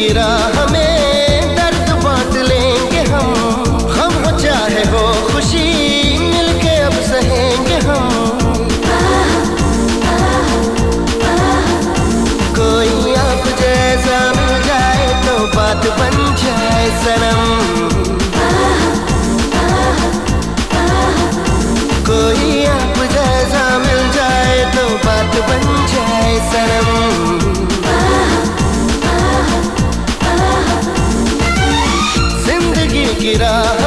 की राह में दर्द बांट लेंगे हम। हम हो चाहे हो खुशी मिलके अब सहेंगे हम। कोई आप जैसा मिल जाए तो बात बन जाए सनम। कोई आप जैसा मिल जाए तो बात बन जाए सनम। quiera.